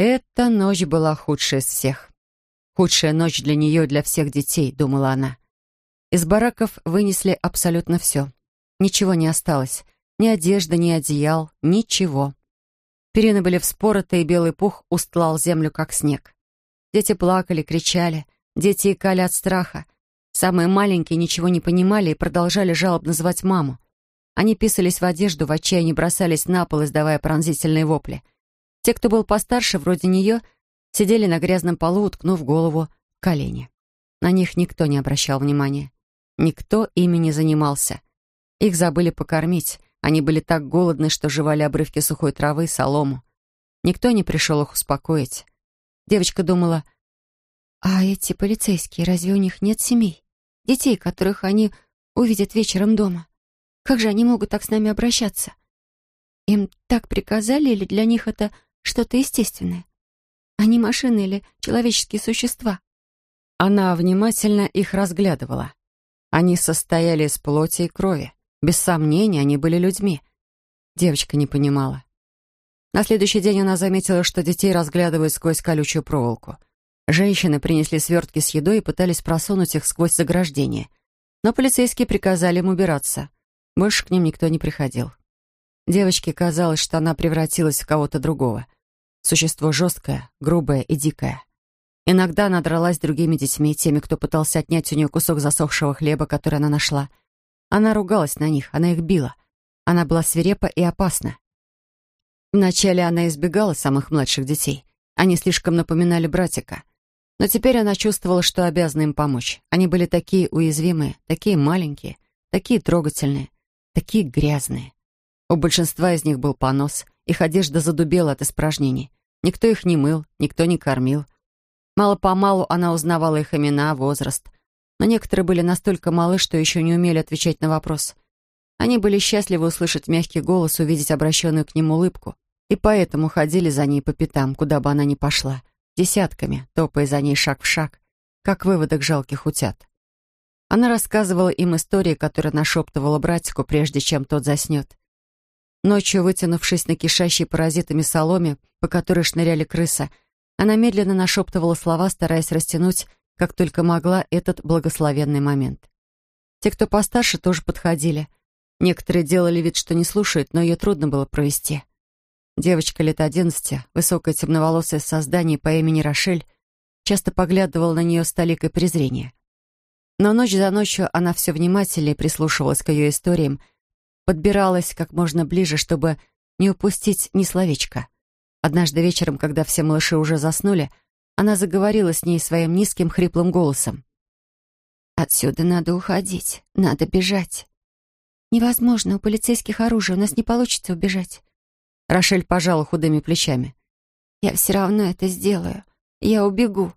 Эта ночь была худшая из всех. Худшая ночь для нее и для всех детей, думала она. Из бараков вынесли абсолютно все. Ничего не осталось. Ни одежды, ни одеял, ничего. Перины были вспороты, и белый пух устлал землю, как снег. Дети плакали, кричали, дети икали от страха. Самые маленькие ничего не понимали и продолжали жалобно звать маму. Они писались в одежду, в отчаянии бросались на пол, издавая пронзительные вопли. Те, кто был постарше, вроде нее, сидели на грязном полу, уткнув голову в колени. На них никто не обращал внимания. Никто ими не занимался. Их забыли покормить. Они были так голодны, что жевали обрывки сухой травы, солому. Никто не пришел их успокоить. Девочка думала, «А эти полицейские, разве у них нет семей? Детей, которых они увидят вечером дома? Как же они могут так с нами обращаться? Им так приказали или для них это что-то естественное? Они машины или человеческие существа?» Она внимательно их разглядывала. Они состояли из плоти и крови. Без сомнения, они были людьми. Девочка не понимала. На следующий день она заметила, что детей разглядывают сквозь колючую проволоку. Женщины принесли свертки с едой и пытались просунуть их сквозь заграждение. Но полицейские приказали им убираться. Больше к ним никто не приходил. Девочке казалось, что она превратилась в кого-то другого. Существо жесткое, грубое и дикое. Иногда она дралась с другими детьми, теми, кто пытался отнять у нее кусок засохшего хлеба, который она нашла. Она ругалась на них, она их била. Она была свирепа и опасна. Вначале она избегала самых младших детей. Они слишком напоминали братика. Но теперь она чувствовала, что обязана им помочь. Они были такие уязвимые, такие маленькие, такие трогательные, такие грязные. У большинства из них был понос, их одежда задубела от испражнений. Никто их не мыл, никто не кормил. Мало-помалу она узнавала их имена, возраст. Но некоторые были настолько малы, что еще не умели отвечать на вопрос — они были счастливы услышать мягкий голос, увидеть обращенную к ним улыбку, и поэтому ходили за ней по пятам, куда бы она ни пошла, десятками, топая за ней шаг в шаг, как выводок жалких утят. Она рассказывала им истории, которые нашептывала братику, прежде чем тот заснет. Ночью, вытянувшись на кишащей паразитами соломе, по которой шныряли крысы, она медленно нашептывала слова, стараясь растянуть, как только могла, этот благословенный момент. Те, кто постарше, тоже подходили — Некоторые делали вид, что не слушают, но ее трудно было провести. Девочка лет одиннадцати, высокое темноволосое создание по имени Рошель, часто поглядывала на нее с толикой презрения. Но ночь за ночью она все внимательнее прислушивалась к ее историям, подбиралась как можно ближе, чтобы не упустить ни словечка. Однажды вечером, когда все малыши уже заснули, она заговорила с ней своим низким хриплым голосом. «Отсюда надо уходить, надо бежать. «Невозможно, у полицейских оружие, у нас не получится убежать». Рошель пожала худыми плечами. «Я все равно это сделаю. Я убегу».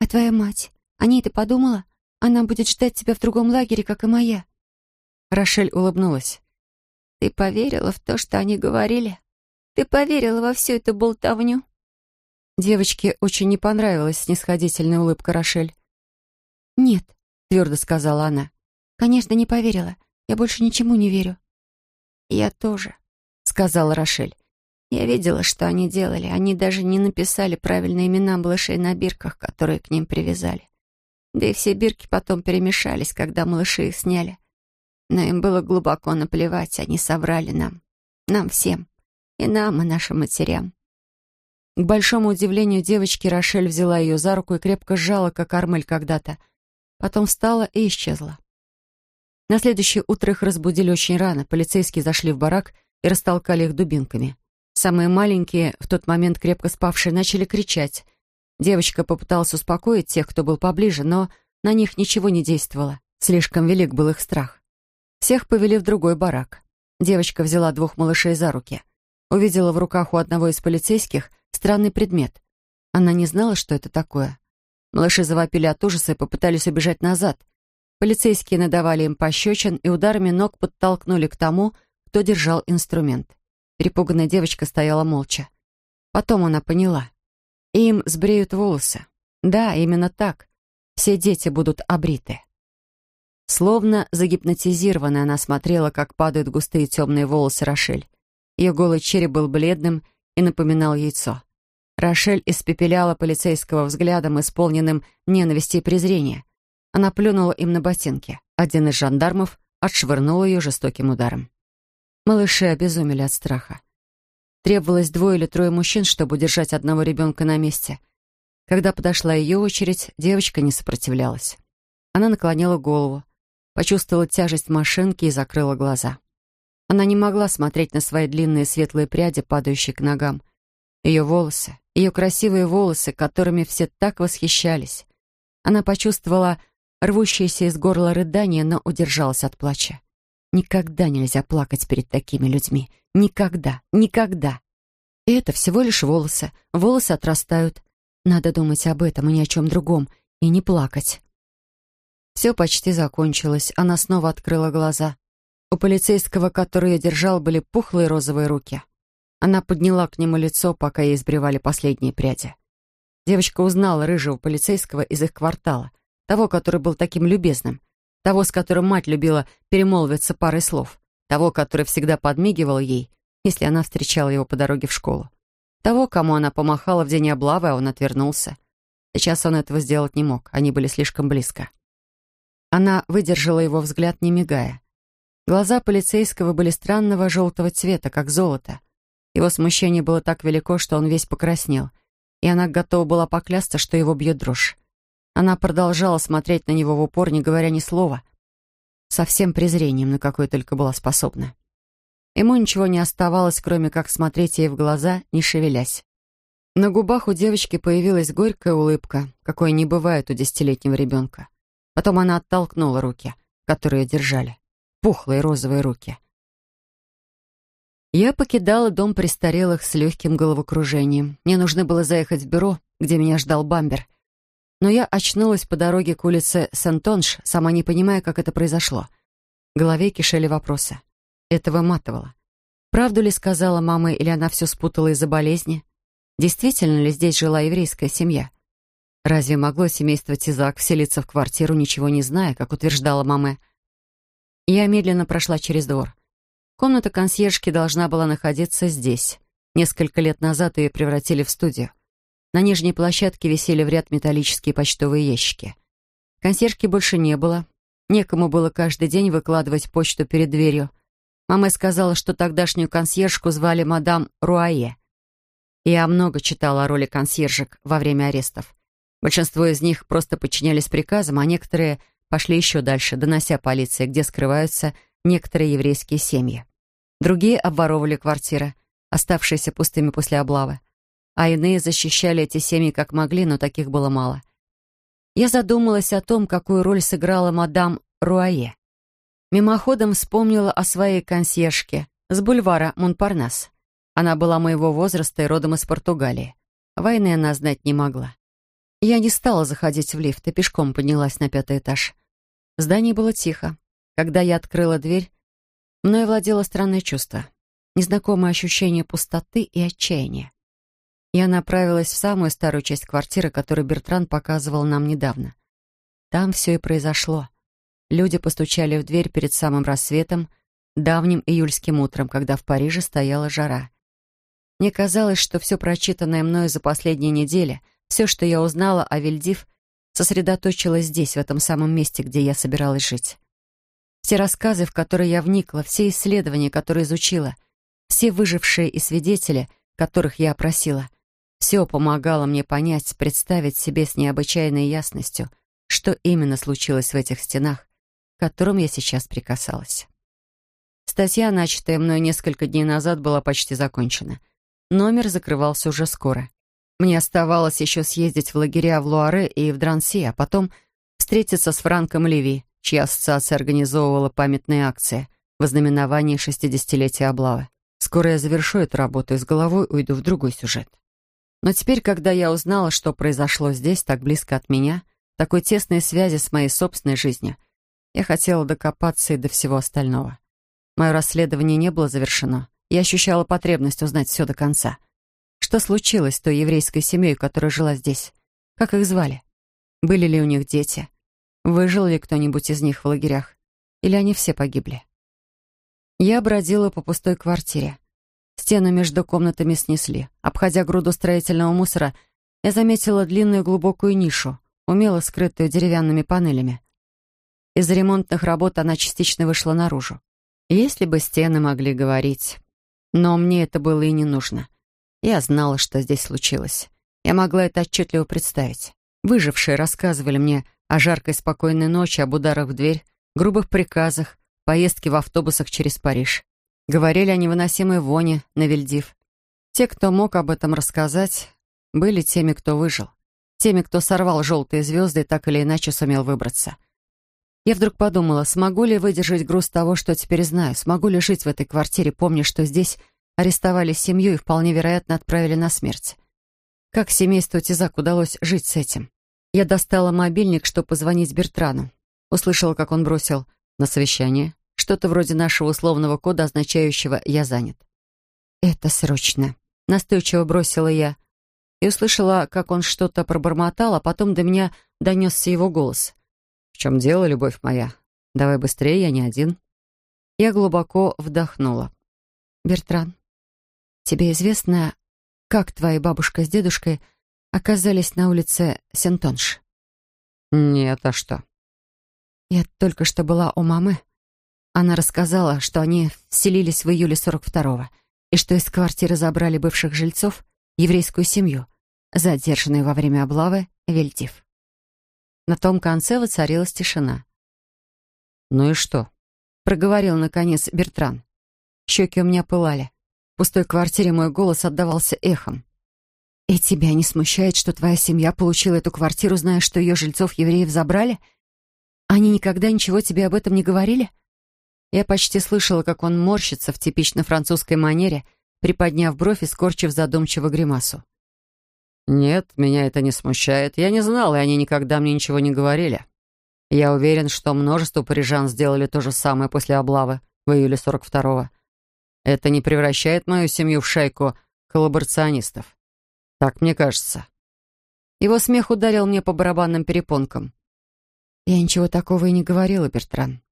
«А твоя мать? О ней ты подумала? Она будет ждать тебя в другом лагере, как и моя». Рошель улыбнулась. «Ты поверила в то, что они говорили? Ты поверила во всю эту болтовню?» Девочке очень не понравилась снисходительная улыбка Рошель. «Нет», — твердо сказала она. «Конечно, не поверила. Я больше ничему не верю». «Я тоже», — сказала Рошель. «Я видела, что они делали. Они даже не написали правильные имена малышей на бирках, которые к ним привязали. Да и все бирки потом перемешались, когда малыши их сняли. Но им было глубоко наплевать, они соврали нам. Нам всем. И нам, и нашим матерям. К большому удивлению девочки Рошель взяла ее за руку и крепко сжала, как Армель когда-то. Потом встала и исчезла. На следующее утро их разбудили очень рано. Полицейские зашли в барак и растолкали их дубинками. Самые маленькие, в тот момент крепко спавшие, начали кричать. Девочка попыталась успокоить тех, кто был поближе, но на них ничего не действовало. Слишком велик был их страх. Всех повели в другой барак. Девочка взяла двух малышей за руки. Увидела в руках у одного из полицейских странный предмет. Она не знала, что это такое. Малыши завопили от ужаса и попытались убежать назад — Полицейские надавали им пощечин и ударами ног подтолкнули к тому, кто держал инструмент. Перепуганная девочка стояла молча. Потом она поняла. Им сбреют волосы. Да, именно так. Все дети будут обриты. Словно загипнотизированная, она смотрела, как падают густые темные волосы Рошель. Ее голый череп был бледным и напоминал яйцо. Рошель испепеляла полицейского взглядом, исполненным ненависти и презрения. Она плюнула им на ботинки. Один из жандармов отшвырнул ее жестоким ударом. Малыши обезумели от страха. Требовалось двое или трое мужчин, чтобы удержать одного ребенка на месте. Когда подошла ее очередь, девочка не сопротивлялась. Она наклонила голову, почувствовала тяжесть машинки и закрыла глаза. Она не могла смотреть на свои длинные светлые пряди, падающие к ногам. Ее волосы, ее красивые волосы, которыми все так восхищались. Она почувствовала рвущееся из горла рыдание, но удержалась от плача. Никогда нельзя плакать перед такими людьми. Никогда, никогда. И это всего лишь волосы. Волосы отрастают. Надо думать об этом и ни о чем другом, и не плакать. Все почти закончилось. Она снова открыла глаза. У полицейского, который ее держал, были пухлые розовые руки. Она подняла к нему лицо, пока ей сбривали последние пряди. Девочка узнала рыжего полицейского из их квартала — того, который был таким любезным, того, с которым мать любила перемолвиться парой слов, того, который всегда подмигивал ей, если она встречала его по дороге в школу, того, кому она помахала в день облавы, а он отвернулся. Сейчас он этого сделать не мог, они были слишком близко. Она выдержала его взгляд, не мигая. Глаза полицейского были странного желтого цвета, как золото. Его смущение было так велико, что он весь покраснел, и она готова была поклясться, что его бьет дрожь. Она продолжала смотреть на него в упор, не говоря ни слова, со всем презрением, на какое только была способна. Ему ничего не оставалось, кроме как смотреть ей в глаза, не шевелясь. На губах у девочки появилась горькая улыбка, какой не бывает у десятилетнего ребенка. Потом она оттолкнула руки, которые держали. Пухлые розовые руки. Я покидала дом престарелых с легким головокружением. Мне нужно было заехать в бюро, где меня ждал бамбер, но я очнулась по дороге к улице Сент-Онж, сама не понимая, как это произошло. В голове кишели вопросы. Это выматывало. Правду ли сказала мама, или она все спутала из-за болезни? Действительно ли здесь жила еврейская семья? Разве могло семейство Тизак вселиться в квартиру, ничего не зная, как утверждала мама? Я медленно прошла через двор. Комната консьержки должна была находиться здесь. Несколько лет назад ее превратили в студию. На нижней площадке висели в ряд металлические почтовые ящики. Консьержки больше не было. Некому было каждый день выкладывать почту перед дверью. Мама сказала, что тогдашнюю консьержку звали мадам Руае. Я много читала о роли консьержек во время арестов. Большинство из них просто подчинялись приказам, а некоторые пошли еще дальше, донося полиции, где скрываются некоторые еврейские семьи. Другие обворовывали квартиры, оставшиеся пустыми после облавы а иные защищали эти семьи как могли, но таких было мало. Я задумалась о том, какую роль сыграла мадам Руае. Мимоходом вспомнила о своей консьержке с бульвара Монпарнас. Она была моего возраста и родом из Португалии. Войны она знать не могла. Я не стала заходить в лифт и пешком поднялась на пятый этаж. В здании было тихо. Когда я открыла дверь, мной владело странное чувство. Незнакомое ощущение пустоты и отчаяния. Я направилась в самую старую часть квартиры, которую Бертран показывал нам недавно. Там все и произошло. Люди постучали в дверь перед самым рассветом, давним июльским утром, когда в Париже стояла жара. Мне казалось, что все прочитанное мною за последние недели, все, что я узнала о Вильдив, сосредоточилось здесь, в этом самом месте, где я собиралась жить. Все рассказы, в которые я вникла, все исследования, которые изучила, все выжившие и свидетели, которых я опросила, все помогало мне понять, представить себе с необычайной ясностью, что именно случилось в этих стенах, к которым я сейчас прикасалась. Статья, начатая мной несколько дней назад, была почти закончена. Номер закрывался уже скоро. Мне оставалось еще съездить в лагеря в Луаре и в Дранси, а потом встретиться с Франком Леви, чья ассоциация организовывала памятные акции в ознаменовании 60-летия облавы. Скоро я завершу эту работу и с головой уйду в другой сюжет. Но теперь, когда я узнала, что произошло здесь, так близко от меня, такой тесной связи с моей собственной жизнью, я хотела докопаться и до всего остального. Мое расследование не было завершено. Я ощущала потребность узнать все до конца. Что случилось с той еврейской семьей, которая жила здесь? Как их звали? Были ли у них дети? Выжил ли кто-нибудь из них в лагерях? Или они все погибли? Я бродила по пустой квартире. Стену между комнатами снесли. Обходя груду строительного мусора, я заметила длинную глубокую нишу, умело скрытую деревянными панелями. Из ремонтных работ она частично вышла наружу. Если бы стены могли говорить. Но мне это было и не нужно. Я знала, что здесь случилось. Я могла это отчетливо представить. Выжившие рассказывали мне о жаркой спокойной ночи, об ударах в дверь, грубых приказах, поездке в автобусах через Париж. Говорили о невыносимой воне на Вельдив. Те, кто мог об этом рассказать, были теми, кто выжил. Теми, кто сорвал желтые звезды и так или иначе сумел выбраться. Я вдруг подумала, смогу ли выдержать груз того, что теперь знаю, смогу ли жить в этой квартире, помня, что здесь арестовали семью и вполне вероятно отправили на смерть. Как семейству Тизак удалось жить с этим? Я достала мобильник, чтобы позвонить Бертрану. Услышала, как он бросил на совещание. Что-то вроде нашего условного кода, означающего «я занят». «Это срочно», — настойчиво бросила я. И услышала, как он что-то пробормотал, а потом до меня донесся его голос. «В чем дело, любовь моя? Давай быстрее, я не один». Я глубоко вдохнула. «Бертран, тебе известно, как твоя бабушка с дедушкой оказались на улице Сентонш?» «Нет, а что?» «Я только что была у мамы. Она рассказала, что они вселились в июле 42-го, и что из квартиры забрали бывших жильцов, еврейскую семью, задержанную во время облавы Вельтив. На том конце воцарилась тишина. «Ну и что?» — проговорил, наконец, Бертран. Щеки у меня пылали. В пустой квартире мой голос отдавался эхом. «И тебя не смущает, что твоя семья получила эту квартиру, зная, что ее жильцов евреев забрали? Они никогда ничего тебе об этом не говорили?» Я почти слышала, как он морщится в типично французской манере, приподняв бровь и скорчив задумчиво гримасу. «Нет, меня это не смущает. Я не знал, и они никогда мне ничего не говорили. Я уверен, что множество парижан сделали то же самое после облавы в июле 42-го. Это не превращает мою семью в шайку коллаборационистов. Так мне кажется». Его смех ударил мне по барабанным перепонкам. «Я ничего такого и не говорила, Бертран.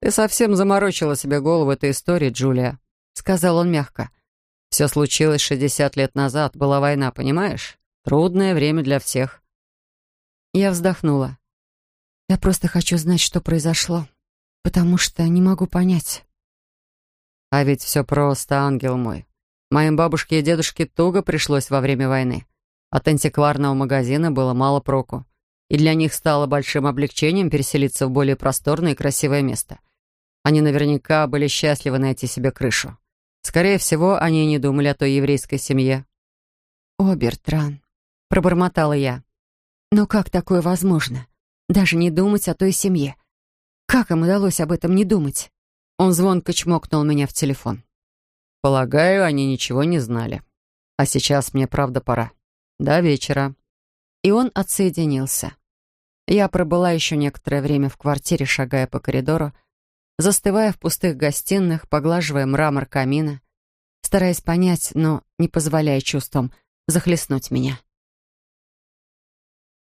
«Ты совсем заморочила себе голову этой истории, Джулия», — сказал он мягко. «Все случилось шестьдесят лет назад, была война, понимаешь? Трудное время для всех». Я вздохнула. «Я просто хочу знать, что произошло, потому что не могу понять». «А ведь все просто, ангел мой. Моим бабушке и дедушке туго пришлось во время войны. От антикварного магазина было мало проку, и для них стало большим облегчением переселиться в более просторное и красивое место. Они наверняка были счастливы найти себе крышу. Скорее всего, они не думали о той еврейской семье. «О, Бертран», — пробормотала я. «Но как такое возможно? Даже не думать о той семье. Как им удалось об этом не думать?» Он звонко чмокнул меня в телефон. «Полагаю, они ничего не знали. А сейчас мне правда пора. До вечера». И он отсоединился. Я пробыла еще некоторое время в квартире, шагая по коридору, застывая в пустых гостиных, поглаживая мрамор камина, стараясь понять, но не позволяя чувствам захлестнуть меня.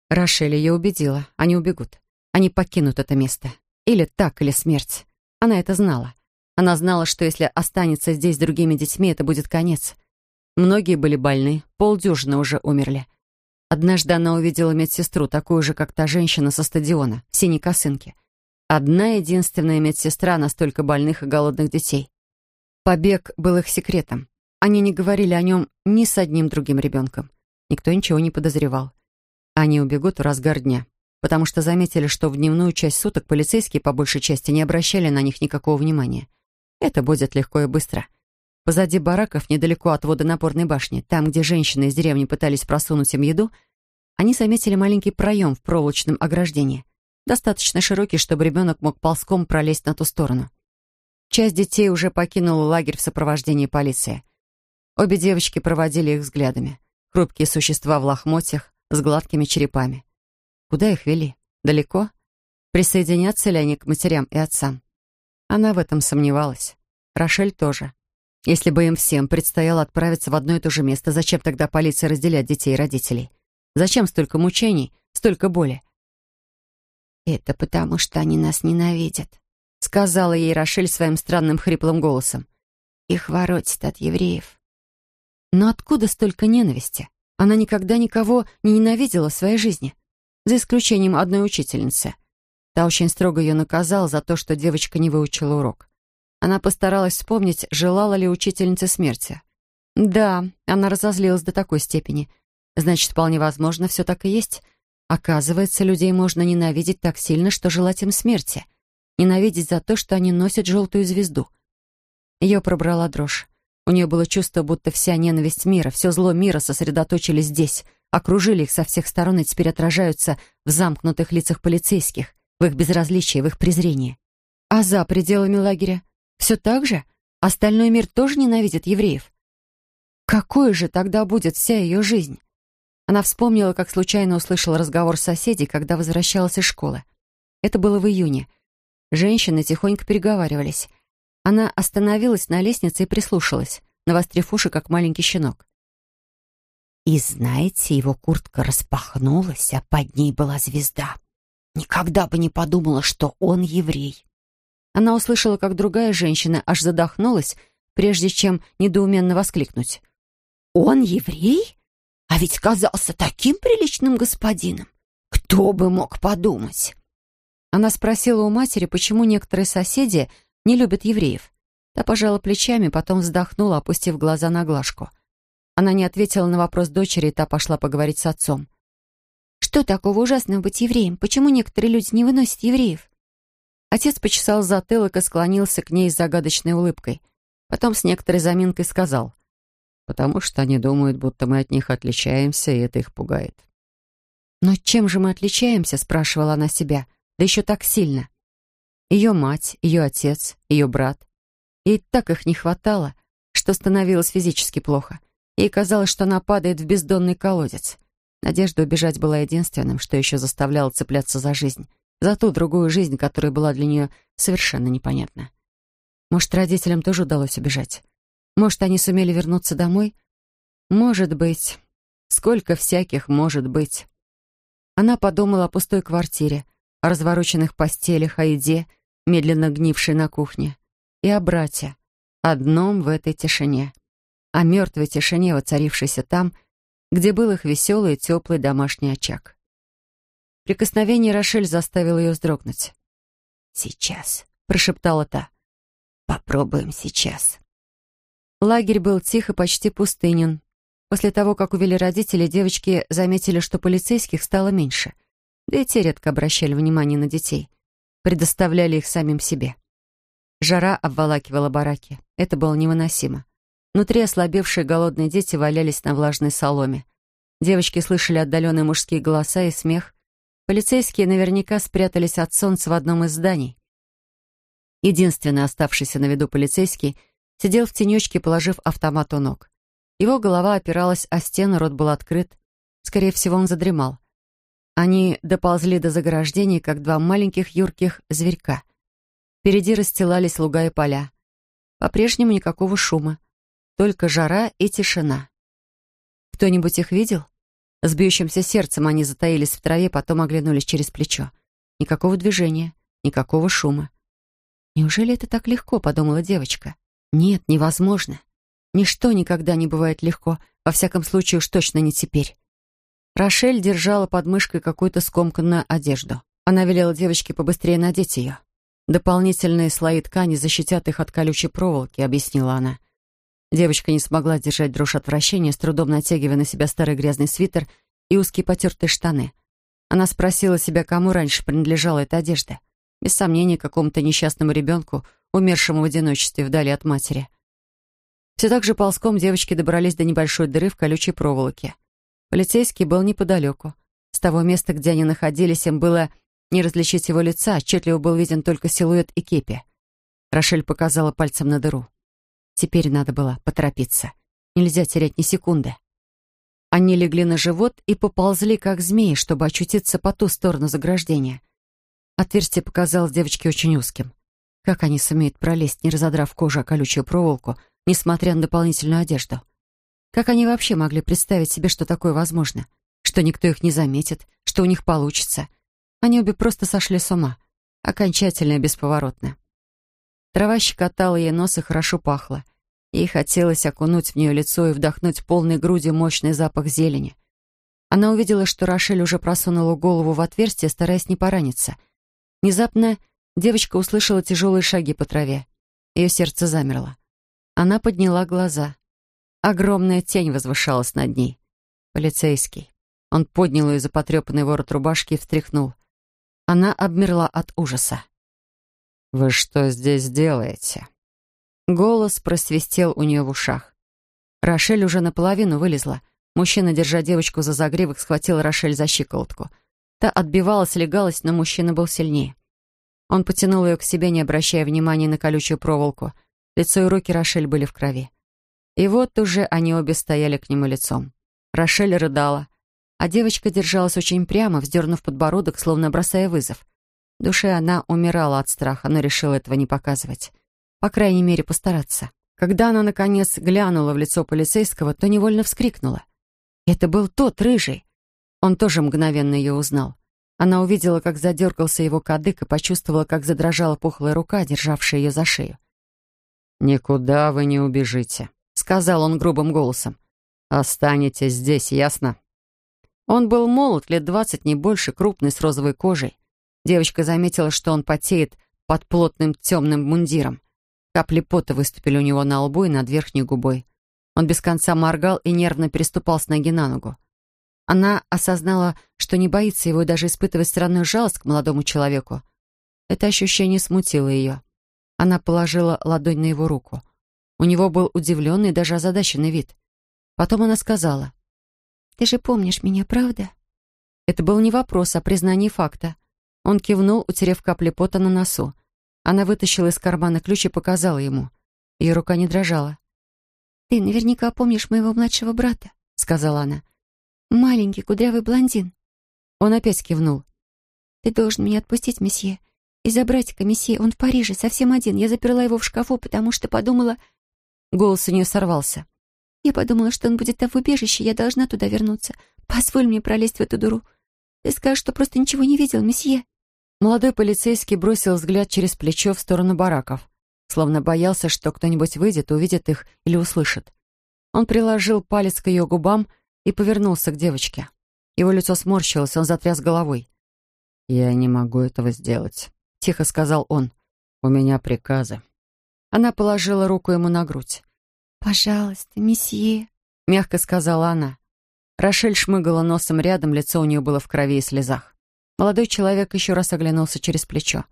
Рошель ее убедила. Они убегут. Они покинут это место. Или так, или смерть. Она это знала. Она знала, что если останется здесь с другими детьми, это будет конец. Многие были больны, полдюжины уже умерли. Однажды она увидела медсестру, такую же, как та женщина со стадиона, в синей косынке — Одна единственная медсестра на столько больных и голодных детей. Побег был их секретом. Они не говорили о нем ни с одним другим ребенком. Никто ничего не подозревал. Они убегут в разгар дня, потому что заметили, что в дневную часть суток полицейские по большей части не обращали на них никакого внимания. Это будет легко и быстро. Позади бараков, недалеко от водонапорной башни, там, где женщины из деревни пытались просунуть им еду, они заметили маленький проем в проволочном ограждении — достаточно широкий, чтобы ребенок мог ползком пролезть на ту сторону. Часть детей уже покинула лагерь в сопровождении полиции. Обе девочки проводили их взглядами. Хрупкие существа в лохмотьях, с гладкими черепами. Куда их вели? Далеко? Присоединятся ли они к матерям и отцам? Она в этом сомневалась. Рошель тоже. Если бы им всем предстояло отправиться в одно и то же место, зачем тогда полиция разделять детей и родителей? Зачем столько мучений, столько боли? «Это потому, что они нас ненавидят», — сказала ей Рошель своим странным хриплым голосом. Их воротит от евреев. Но откуда столько ненависти? Она никогда никого не ненавидела в своей жизни, за исключением одной учительницы. Та очень строго ее наказала за то, что девочка не выучила урок. Она постаралась вспомнить, желала ли учительница смерти. Да, она разозлилась до такой степени. Значит, вполне возможно, все так и есть. Оказывается, людей можно ненавидеть так сильно, что желать им смерти. Ненавидеть за то, что они носят желтую звезду. Ее пробрала дрожь. У нее было чувство, будто вся ненависть мира, все зло мира сосредоточили здесь, окружили их со всех сторон и теперь отражаются в замкнутых лицах полицейских, в их безразличии, в их презрении. А за пределами лагеря все так же? Остальной мир тоже ненавидит евреев? Какой же тогда будет вся ее жизнь? Она вспомнила, как случайно услышала разговор соседей, когда возвращалась из школы. Это было в июне. Женщины тихонько переговаривались. Она остановилась на лестнице и прислушалась, навострив уши, как маленький щенок. И знаете, его куртка распахнулась, а под ней была звезда. Никогда бы не подумала, что он еврей. Она услышала, как другая женщина аж задохнулась, прежде чем недоуменно воскликнуть. «Он еврей? А ведь казался таким приличным господином! Кто бы мог подумать?» Она спросила у матери, почему некоторые соседи не любит евреев. Та пожала плечами, потом вздохнула, опустив глаза на глажку. Она не ответила на вопрос дочери, и та пошла поговорить с отцом. «Что такого ужасного быть евреем? Почему некоторые люди не выносят евреев?» Отец почесал затылок и склонился к ней с загадочной улыбкой. Потом с некоторой заминкой сказал. «Потому что они думают, будто мы от них отличаемся, и это их пугает». «Но чем же мы отличаемся?» — спрашивала она себя. «Да еще так сильно». Ее мать, ее отец, ее брат. Ей так их не хватало, что становилось физически плохо. Ей казалось, что она падает в бездонный колодец. Надежда убежать была единственным, что еще заставляло цепляться за жизнь. За ту другую жизнь, которая была для нее совершенно непонятна. Может, родителям тоже удалось убежать? Может, они сумели вернуться домой? Может быть. Сколько всяких может быть. Она подумала о пустой квартире, о развороченных постелях, о еде, медленно гнившей на кухне, и о брате, одном в этой тишине, о мертвой тишине, воцарившейся там, где был их веселый теплый домашний очаг. Прикосновение Рошель заставило ее вздрогнуть. «Сейчас», — прошептала та. «Попробуем сейчас». Лагерь был тих и почти пустынен. После того, как увели родители, девочки заметили, что полицейских стало меньше. Да и те редко обращали внимание на детей предоставляли их самим себе. Жара обволакивала бараки. Это было невыносимо. Внутри ослабевшие голодные дети валялись на влажной соломе. Девочки слышали отдаленные мужские голоса и смех. Полицейские наверняка спрятались от солнца в одном из зданий. Единственный оставшийся на виду полицейский сидел в тенечке, положив автомат у ног. Его голова опиралась о стену, рот был открыт. Скорее всего, он задремал. Они доползли до заграждений, как два маленьких юрких зверька. Впереди расстилались луга и поля. По-прежнему никакого шума, только жара и тишина. Кто-нибудь их видел? С бьющимся сердцем они затаились в траве, потом оглянулись через плечо. Никакого движения, никакого шума. «Неужели это так легко?» — подумала девочка. «Нет, невозможно. Ничто никогда не бывает легко, во всяком случае уж точно не теперь». Рошель держала под мышкой какую-то скомканную одежду. Она велела девочке побыстрее надеть ее. «Дополнительные слои ткани защитят их от колючей проволоки», — объяснила она. Девочка не смогла держать дрожь отвращения, с трудом натягивая на себя старый грязный свитер и узкие потертые штаны. Она спросила себя, кому раньше принадлежала эта одежда. Без сомнения, какому-то несчастному ребенку, умершему в одиночестве вдали от матери. Все так же ползком девочки добрались до небольшой дыры в колючей проволоке. Полицейский был неподалеку. С того места, где они находились, им было не различить его лица, отчетливо был виден только силуэт и кепи. Рошель показала пальцем на дыру. Теперь надо было поторопиться. Нельзя терять ни секунды. Они легли на живот и поползли, как змеи, чтобы очутиться по ту сторону заграждения. Отверстие показалось девочке очень узким. Как они сумеют пролезть, не разодрав кожу о колючую проволоку, несмотря на дополнительную одежду? Как они вообще могли представить себе, что такое возможно? Что никто их не заметит, что у них получится? Они обе просто сошли с ума. Окончательно и бесповоротно. Трава щекотала ей нос и хорошо пахла. Ей хотелось окунуть в нее лицо и вдохнуть полной грудью мощный запах зелени. Она увидела, что Рошель уже просунула голову в отверстие, стараясь не пораниться. Внезапно девочка услышала тяжелые шаги по траве. Ее сердце замерло. Она подняла глаза. Огромная тень возвышалась над ней. Полицейский. Он поднял ее за потрепанный ворот рубашки и встряхнул. Она обмерла от ужаса. «Вы что здесь делаете?» Голос просвистел у нее в ушах. Рошель уже наполовину вылезла. Мужчина, держа девочку за загривок, схватил Рошель за щиколотку. Та отбивалась, легалась, но мужчина был сильнее. Он потянул ее к себе, не обращая внимания на колючую проволоку. Лицо и руки Рошель были в крови. И вот уже они обе стояли к нему лицом. Рошель рыдала, а девочка держалась очень прямо, вздернув подбородок, словно бросая вызов. В душе она умирала от страха, но решила этого не показывать. По крайней мере, постараться. Когда она, наконец, глянула в лицо полицейского, то невольно вскрикнула. Это был тот рыжий. Он тоже мгновенно ее узнал. Она увидела, как задергался его кадык и почувствовала, как задрожала пухлая рука, державшая ее за шею. «Никуда вы не убежите», — сказал он грубым голосом. «Останетесь здесь, ясно?» Он был молод, лет двадцать, не больше, крупный, с розовой кожей. Девочка заметила, что он потеет под плотным темным мундиром. Капли пота выступили у него на лбу и над верхней губой. Он без конца моргал и нервно переступал с ноги на ногу. Она осознала, что не боится его даже испытывает странную жалость к молодому человеку. Это ощущение смутило ее. Она положила ладонь на его руку. У него был удивленный, даже озадаченный вид. Потом она сказала, «Ты же помнишь меня, правда?» Это был не вопрос, а признание факта. Он кивнул, утерев капли пота на носу. Она вытащила из кармана ключ и показала ему. Ее рука не дрожала. «Ты наверняка помнишь моего младшего брата», — сказала она. «Маленький кудрявый блондин». Он опять кивнул. «Ты должен меня отпустить, месье. Из-за братика, месье, он в Париже, совсем один. Я заперла его в шкафу, потому что подумала...» Голос у нее сорвался. «Я подумала, что он будет там в убежище, я должна туда вернуться. Позволь мне пролезть в эту дуру. Ты скажешь, что просто ничего не видел, месье». Молодой полицейский бросил взгляд через плечо в сторону бараков, словно боялся, что кто-нибудь выйдет, увидит их или услышит. Он приложил палец к ее губам и повернулся к девочке. Его лицо сморщилось, он затряс головой. «Я не могу этого сделать», — тихо сказал он. «У меня приказы». Она положила руку ему на грудь. «Пожалуйста, месье», — мягко сказала она. Рошель шмыгала носом рядом, лицо у нее было в крови и слезах. Молодой человек еще раз оглянулся через плечо.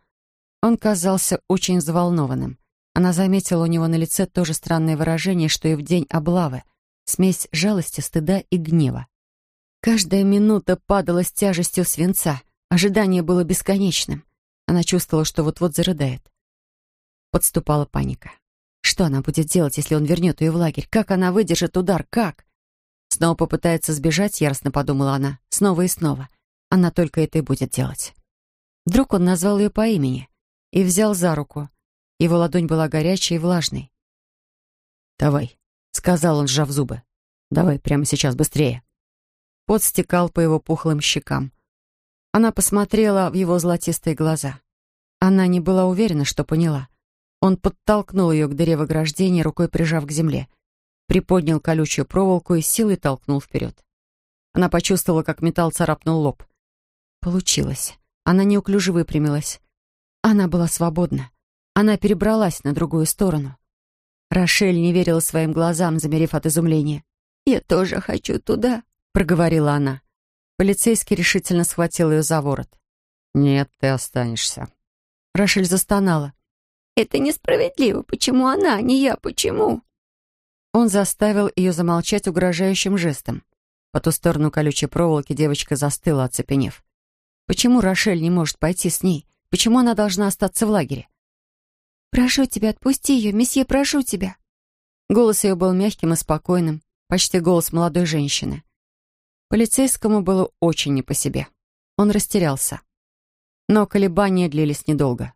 Он казался очень взволнованным. Она заметила у него на лице то же странное выражение, что и в день облавы — смесь жалости, стыда и гнева. Каждая минута падала с тяжестью свинца. Ожидание было бесконечным. Она чувствовала, что вот-вот зарыдает. Подступала паника. Что она будет делать, если он вернет ее в лагерь? Как она выдержит удар? Как? Снова попытается сбежать, яростно подумала она. Снова и снова. Она только это и будет делать. Вдруг он назвал ее по имени и взял за руку. Его ладонь была горячей и влажной. «Давай, сказал он, сжав зубы. «Давай прямо сейчас, быстрее». Пот стекал по его пухлым щекам. Она посмотрела в его золотистые глаза. Она не была уверена, что поняла. Он подтолкнул ее к дыре в рукой прижав к земле. Приподнял колючую проволоку и силой толкнул вперед. Она почувствовала, как металл царапнул лоб. Получилось. Она неуклюже выпрямилась. Она была свободна. Она перебралась на другую сторону. Рошель не верила своим глазам, замерев от изумления. «Я тоже хочу туда», — проговорила она. Полицейский решительно схватил ее за ворот. «Нет, ты останешься». Рошель застонала. «Это несправедливо. Почему она, а не я? Почему?» Он заставил ее замолчать угрожающим жестом. По ту сторону колючей проволоки девочка застыла, оцепенев. Почему Рошель не может пойти с ней? Почему она должна остаться в лагере? «Прошу тебя, отпусти ее, месье, прошу тебя». Голос ее был мягким и спокойным, почти голос молодой женщины. Полицейскому было очень не по себе. Он растерялся. Но колебания длились недолго.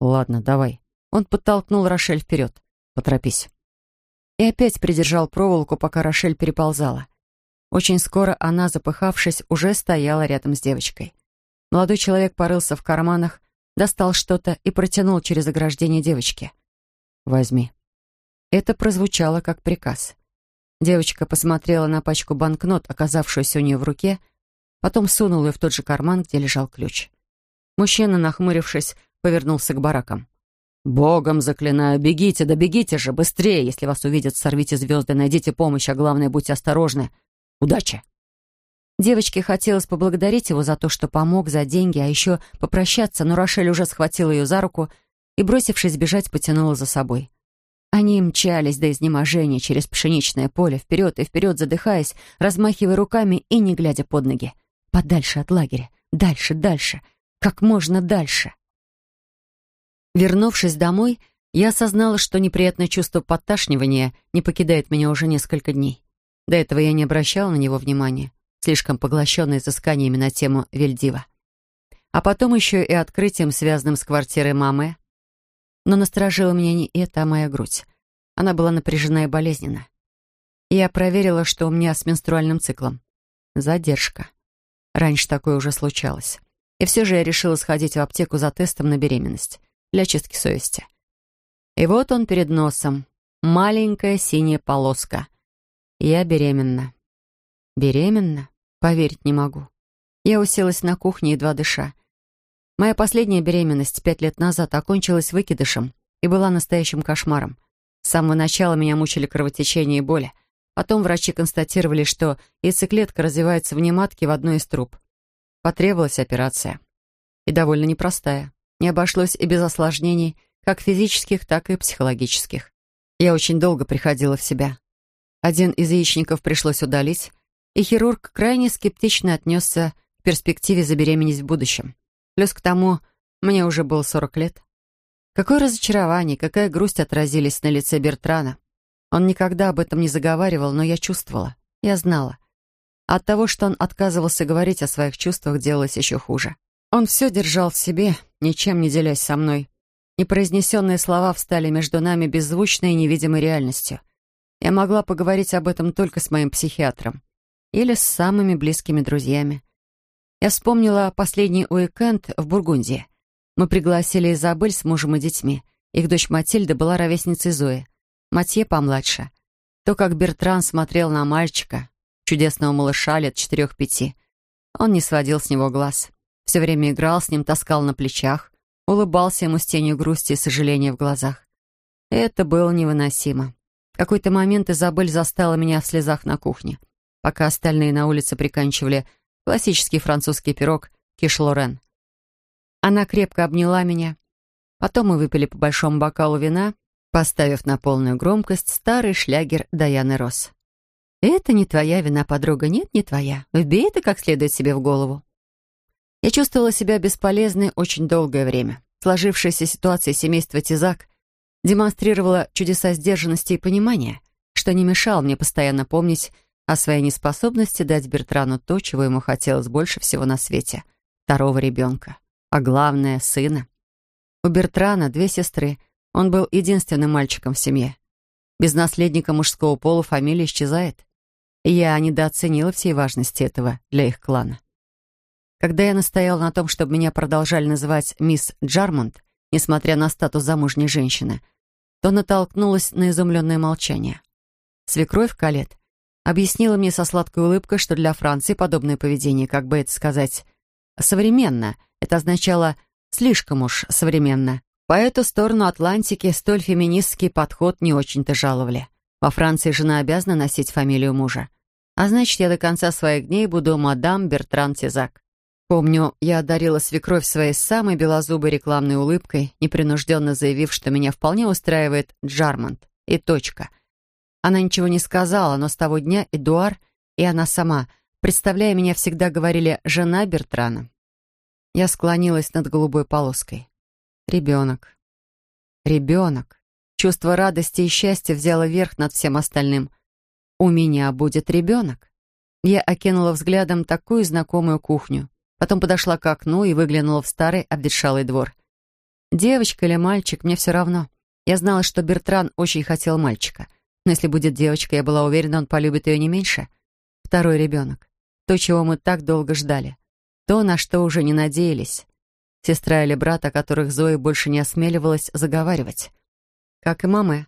«Ладно, давай». Он подтолкнул Рошель вперед. «Поторопись». И опять придержал проволоку, пока Рошель переползала. Очень скоро она, запыхавшись, уже стояла рядом с девочкой. Молодой человек порылся в карманах, достал что-то и протянул через ограждение девочки. «Возьми». Это прозвучало как приказ. Девочка посмотрела на пачку банкнот, оказавшуюся у нее в руке, потом сунула ее в тот же карман, где лежал ключ. Мужчина, нахмурившись, повернулся к баракам. «Богом заклинаю, бегите, да бегите же, быстрее! Если вас увидят, сорвите звезды, найдите помощь, а главное, будьте осторожны. Удачи!» Девочке хотелось поблагодарить его за то, что помог, за деньги, а еще попрощаться, но Рошель уже схватила ее за руку и, бросившись бежать, потянула за собой. Они мчались до изнеможения через пшеничное поле, вперед и вперед задыхаясь, размахивая руками и не глядя под ноги. Подальше от лагеря. Дальше, дальше. Как можно дальше. Вернувшись домой, я осознала, что неприятное чувство подташнивания не покидает меня уже несколько дней. До этого я не обращала на него внимания, слишком поглощенная изысканиями на тему Вельдива. А потом еще и открытием, связанным с квартирой мамы, но насторожило меня не это, а моя грудь. Она была напряжена и болезненна. Я проверила, что у меня с менструальным циклом. Задержка. Раньше такое уже случалось. И все же я решила сходить в аптеку за тестом на беременность. Для чистки совести. И вот он перед носом. Маленькая синяя полоска. Я беременна. Беременна? Поверить не могу. Я уселась на кухне, едва дыша. Моя последняя беременность пять лет назад окончилась выкидышем и была настоящим кошмаром. С самого начала меня мучили кровотечение и боли. Потом врачи констатировали, что яйцеклетка развивается в нематке в одной из труб. Потребовалась операция. И довольно непростая. Не обошлось и без осложнений, как физических, так и психологических. Я очень долго приходила в себя. Один из яичников пришлось удалить, и хирург крайне скептично отнесся к перспективе забеременеть в будущем. Плюс к тому, мне уже было 40 лет. Какое разочарование, какая грусть отразились на лице Бертрана. Он никогда об этом не заговаривал, но я чувствовала, я знала. От того, что он отказывался говорить о своих чувствах, делалось еще хуже. Он все держал в себе, ничем не делясь со мной. Непроизнесенные слова встали между нами беззвучной и невидимой реальностью. Я могла поговорить об этом только с моим психиатром или с самыми близкими друзьями. Я вспомнила последний уикенд в Бургундии. Мы пригласили Изабель с мужем и детьми. Их дочь Матильда была ровесницей Зои. Матье помладше. То, как Бертран смотрел на мальчика, чудесного малыша лет четырех-пяти. Он не сводил с него глаз. Все время играл с ним, таскал на плечах, улыбался ему с тенью грусти и сожаления в глазах. Это было невыносимо. В какой-то момент Изабель застала меня в слезах на кухне, пока остальные на улице приканчивали Классический французский пирог киш-лорен. Она крепко обняла меня. Потом мы выпили по большому бокалу вина, поставив на полную громкость старый шлягер Даяны Росс. «Это не твоя вина, подруга, нет, не твоя. Вбей это как следует себе в голову». Я чувствовала себя бесполезной очень долгое время. Сложившаяся ситуация семейства Тизак демонстрировала чудеса сдержанности и понимания, что не мешало мне постоянно помнить о своей неспособности дать Бертрану то, чего ему хотелось больше всего на свете — второго ребенка, а главное — сына. У Бертрана две сестры, он был единственным мальчиком в семье. Без наследника мужского пола фамилия исчезает. Я недооценила всей важности этого для их клана. Когда я настояла на том, чтобы меня продолжали называть мисс Джармонт, несмотря на статус замужней женщины, то натолкнулась на изумленное молчание. Свекровь Калет объяснила мне со сладкой улыбкой, что для Франции подобное поведение, как бы это сказать, современно. Это означало слишком уж современно. По эту сторону Атлантики столь феминистский подход не очень-то жаловали. Во Франции жена обязана носить фамилию мужа. А значит, я до конца своих дней буду мадам Бертран Тизак. Помню, я одарила свекровь своей самой белозубой рекламной улыбкой, непринужденно заявив, что меня вполне устраивает Джармонт. И точка — она ничего не сказала, но с того дня Эдуар и она сама, представляя меня, всегда говорили «жена Бертрана». Я склонилась над голубой полоской. Ребенок. Ребенок. Чувство радости и счастья взяло верх над всем остальным. У меня будет ребенок. Я окинула взглядом такую знакомую кухню. Потом подошла к окну и выглянула в старый обветшалый двор. Девочка или мальчик, мне все равно. Я знала, что Бертран очень хотел мальчика — но если будет девочка, я была уверена, он полюбит ее не меньше. Второй ребенок. То, чего мы так долго ждали. То, на что уже не надеялись. Сестра или брат, о которых Зои больше не осмеливалась заговаривать. Как и мамы.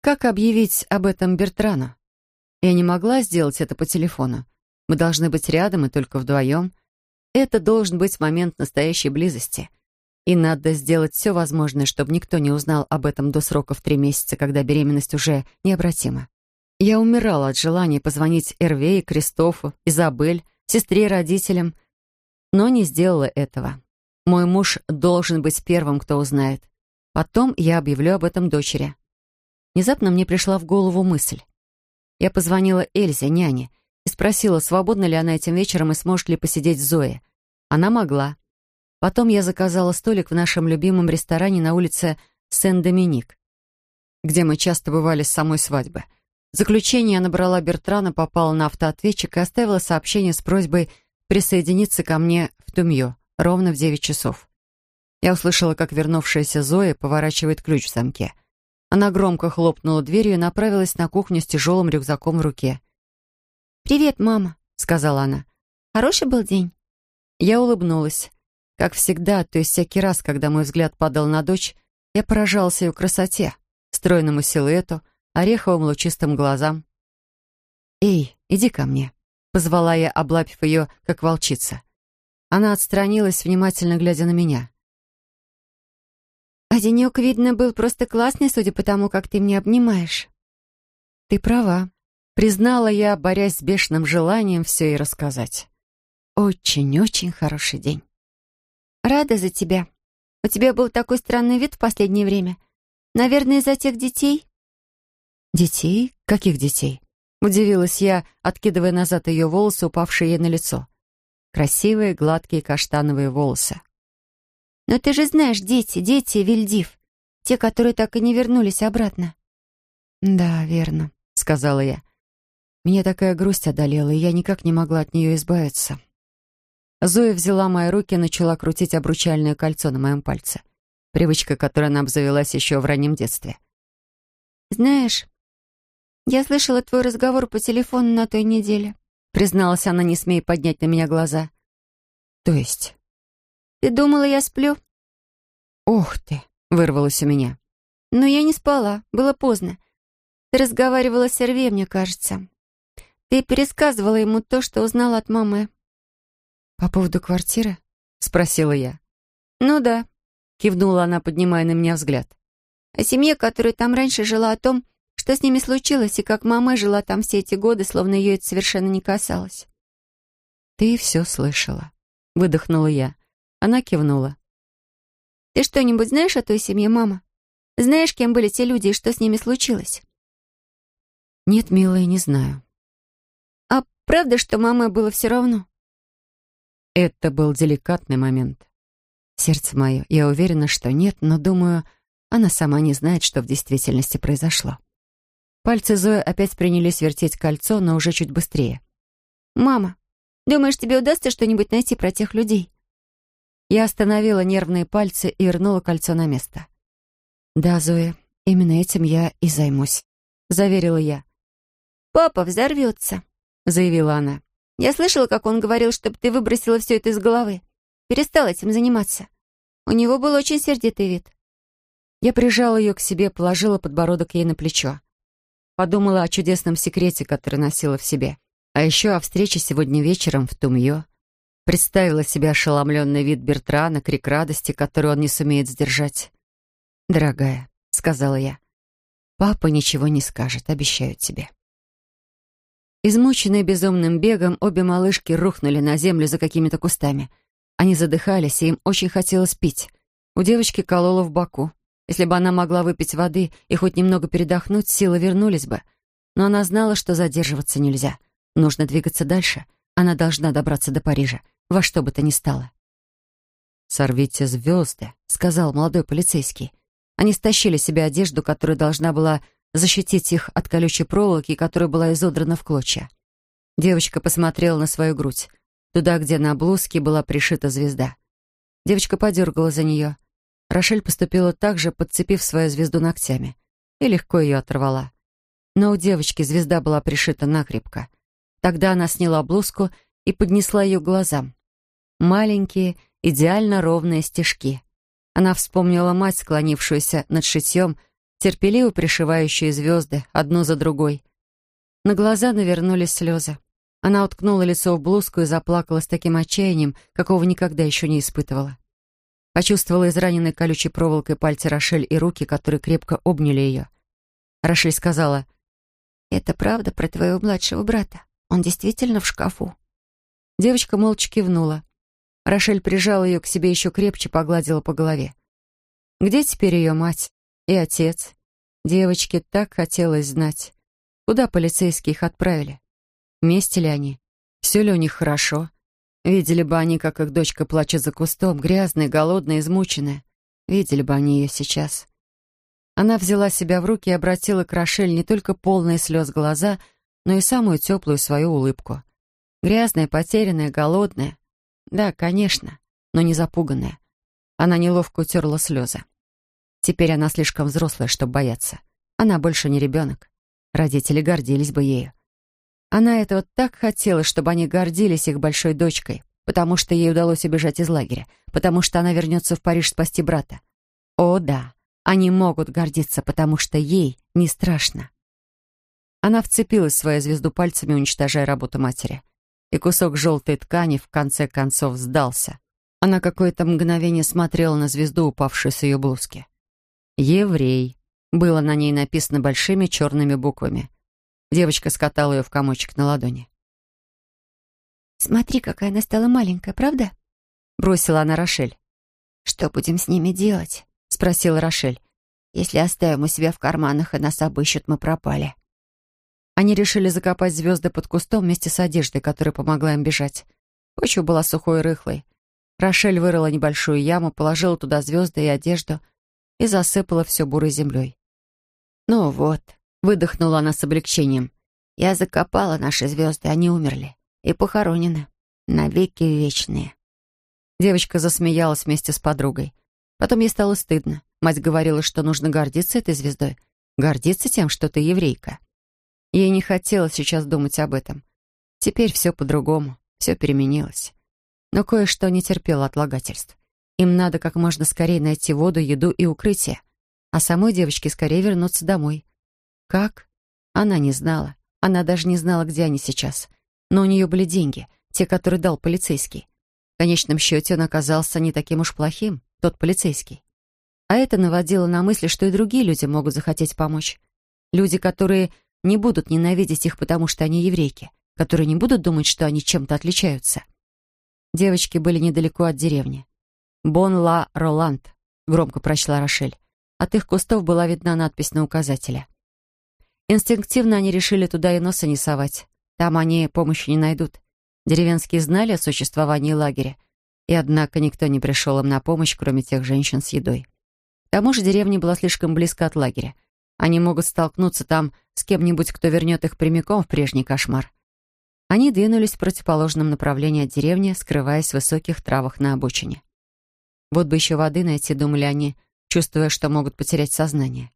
Как объявить об этом Бертрану? Я не могла сделать это по телефону. Мы должны быть рядом и только вдвоем. Это должен быть момент настоящей близости. И надо сделать все возможное, чтобы никто не узнал об этом до срока в три месяца, когда беременность уже необратима. Я умирала от желания позвонить Эрвее, Кристофу, Изабель, сестре и родителям, но не сделала этого. Мой муж должен быть первым, кто узнает. Потом я объявлю об этом дочери. Внезапно мне пришла в голову мысль. Я позвонила Эльзе, няне, и спросила, свободна ли она этим вечером и сможет ли посидеть Зоей. Она могла. Потом я заказала столик в нашем любимом ресторане на улице Сен-Доминик, где мы часто бывали с самой свадьбы. В заключение я набрала Бертрана, попала на автоответчик и оставила сообщение с просьбой присоединиться ко мне в Тумьё ровно в девять часов. Я услышала, как вернувшаяся Зоя поворачивает ключ в замке. Она громко хлопнула дверью и направилась на кухню с тяжелым рюкзаком в руке. «Привет, мама», — сказала она. «Хороший был день?» Я улыбнулась. Как всегда, то есть всякий раз, когда мой взгляд падал на дочь, я поражался ее красоте, стройному силуэту, ореховым лучистым глазам. «Эй, иди ко мне», — позвала я, облапив ее, как волчица. Она отстранилась, внимательно глядя на меня. «А денек, видно, был просто классный, судя по тому, как ты меня обнимаешь». «Ты права», — признала я, борясь с бешеным желанием все и рассказать. «Очень-очень хороший день». «Рада за тебя. У тебя был такой странный вид в последнее время. Наверное, из-за тех детей?» «Детей? Каких детей?» Удивилась я, откидывая назад ее волосы, упавшие ей на лицо. Красивые, гладкие каштановые волосы. Но ты же знаешь, дети, дети, Вильдив. Те, которые так и не вернулись обратно. Да, верно, сказала я. Меня такая грусть одолела, и я никак не могла от нее избавиться. Зоя взяла мои руки и начала крутить обручальное кольцо на моем пальце. Привычка, которой она обзавелась еще в раннем детстве. «Знаешь, я слышала твой разговор по телефону на той неделе», призналась она, не смея поднять на меня глаза. «То есть?» Ты думала, я сплю?» «Ух ты!» — вырвалось у меня. «Но я не спала, было поздно. Ты разговаривала с Эрве, мне кажется. Ты пересказывала ему то, что узнала от мамы». «По поводу квартиры?» — спросила я. «Ну да», — кивнула она, поднимая на меня взгляд. «О семье, которая там раньше жила, о том, что с ними случилось, и как мама жила там все эти годы, словно ее это совершенно не касалось». «Ты все слышала», — выдохнула я. Она кивнула. «Ты что-нибудь знаешь о той семье, мама? Знаешь, кем были те люди и что с ними случилось?» «Нет, милая, не знаю». «А правда, что маме было все равно?» Это был деликатный момент. Сердце мое, я уверена, что нет, но, думаю, она сама не знает, что в действительности произошло. Пальцы Зои опять принялись вертеть кольцо, но уже чуть быстрее. «Мама, думаешь, тебе удастся что-нибудь найти про тех людей?» Я остановила нервные пальцы и вернула кольцо на место. «Да, Зоя, именно этим я и займусь», — заверила я. «Папа взорвется», — заявила она. «Я слышала, как он говорил, чтобы ты выбросила все это из головы. Перестал этим заниматься. У него был очень сердитый вид». Я прижала ее к себе, положила подбородок ей на плечо. Подумала о чудесном секрете, который носила в себе. А еще о встрече сегодня вечером в Тумьё. Представила себе ошеломленный вид Бертрана, крик радости, который он не сумеет сдержать. «Дорогая», — сказала я, — «папа ничего не скажет, обещаю тебе». Измученные безумным бегом, обе малышки рухнули на землю за какими-то кустами. Они задыхались, и им очень хотелось пить. У девочки кололо в боку. Если бы она могла выпить воды и хоть немного передохнуть, силы вернулись бы. Но она знала, что задерживаться нельзя. Нужно двигаться дальше. Она должна добраться до Парижа во что бы то ни стало. «Сорвите звезды», — сказал молодой полицейский. Они стащили себе одежду, которая должна была защитить их от колючей проволоки, которая была изодрана в клочья. Девочка посмотрела на свою грудь, туда, где на блузке была пришита звезда. Девочка подергала за нее. Рошель поступила так же, подцепив свою звезду ногтями, и легко ее оторвала. Но у девочки звезда была пришита накрепко. Тогда она сняла блузку и поднесла ее к глазам. Маленькие, идеально ровные стежки. Она вспомнила мать, склонившуюся над шитьем, терпеливо пришивающие звезды, одну за другой. На глаза навернулись слезы. Она уткнула лицо в блузку и заплакала с таким отчаянием, какого никогда еще не испытывала. Почувствовала израненной колючей проволокой пальцы Рошель и руки, которые крепко обняли ее. Рошель сказала, «Это правда про твоего младшего брата? Он действительно в шкафу?» Девочка молча кивнула. Рошель прижала ее к себе еще крепче, погладила по голове. Где теперь ее мать и отец? Девочке так хотелось знать, куда полицейские их отправили. Вместе ли они? Все ли у них хорошо? Видели бы они, как их дочка плачет за кустом, грязная, голодная, измученная. Видели бы они ее сейчас. Она взяла себя в руки и обратила к Рошель не только полные слез глаза, но и самую теплую свою улыбку. Грязная, потерянная, голодная. Да, конечно, но не запуганная. Она неловко утерла слезы. Теперь она слишком взрослая, чтобы бояться. Она больше не ребенок. Родители гордились бы ею. Она этого так хотела, чтобы они гордились их большой дочкой, потому что ей удалось убежать из лагеря, потому что она вернется в Париж спасти брата. О, да, они могут гордиться, потому что ей не страшно. Она вцепилась в свою звезду пальцами, уничтожая работу матери. И кусок желтой ткани в конце концов сдался. Она какое-то мгновение смотрела на звезду, упавшую с ее блузки. «Еврей» было на ней написано большими черными буквами. Девочка скатала ее в комочек на ладони. «Смотри, какая она стала маленькая, правда?» Бросила она Рошель. «Что будем с ними делать?» Спросила Рошель. «Если оставим у себя в карманах, и нас обыщут, мы пропали». Они решили закопать звезды под кустом вместе с одеждой, которая помогла им бежать. Почва была сухой и рыхлой. Рошель вырыла небольшую яму, положила туда звезды и одежду и засыпала все бурой землей. «Ну вот», Выдохнула она с облегчением. «Я закопала наши звезды, они умерли. И похоронены. Навеки вечные». Девочка засмеялась вместе с подругой. Потом ей стало стыдно. Мать говорила, что нужно гордиться этой звездой. Гордиться тем, что ты еврейка. Ей не хотелось сейчас думать об этом. Теперь все по-другому, все переменилось. Но кое-что не терпело отлагательств. Им надо как можно скорее найти воду, еду и укрытие. А самой девочке скорее вернуться домой. Как? Она не знала. Она даже не знала, где они сейчас. Но у нее были деньги, те, которые дал полицейский. В конечном счете он оказался не таким уж плохим, тот полицейский. А это наводило на мысли, что и другие люди могут захотеть помочь. Люди, которые не будут ненавидеть их, потому что они еврейки, которые не будут думать, что они чем-то отличаются. Девочки были недалеко от деревни. «Бон ла Роланд», — громко прочла Рошель. От их кустов была видна надпись на указателе. Инстинктивно они решили туда и носа не совать. Там они помощи не найдут. Деревенские знали о существовании лагеря, и однако никто не пришел им на помощь, кроме тех женщин с едой. К тому же деревня была слишком близко от лагеря. Они могут столкнуться там с кем-нибудь, кто вернет их прямиком в прежний кошмар. Они двинулись в противоположном направлении от деревни, скрываясь в высоких травах на обочине. Вот бы еще воды найти, думали они, чувствуя, что могут потерять сознание.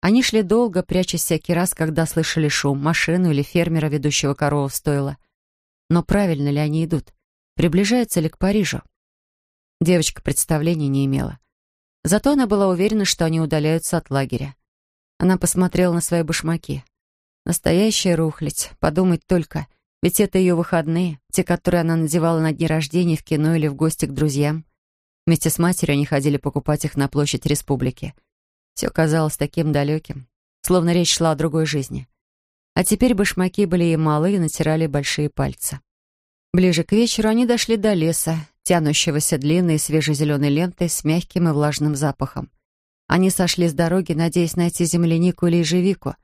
Они шли долго, прячась всякий раз, когда слышали шум, машину или фермера, ведущего корову в стойло. Но правильно ли они идут? Приближаются ли к Парижу? Девочка представления не имела. Зато она была уверена, что они удаляются от лагеря. Она посмотрела на свои башмаки. Настоящая рухлядь, подумать только. Ведь это ее выходные, те, которые она надевала на дни рождения в кино или в гости к друзьям. Вместе с матерью они ходили покупать их на площадь республики. Все казалось таким далеким, словно речь шла о другой жизни. А теперь башмаки были и малы, и натирали большие пальцы. Ближе к вечеру они дошли до леса, тянущегося длинной свежезеленой лентой с мягким и влажным запахом. Они сошли с дороги, надеясь найти землянику или ежевику.